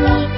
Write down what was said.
want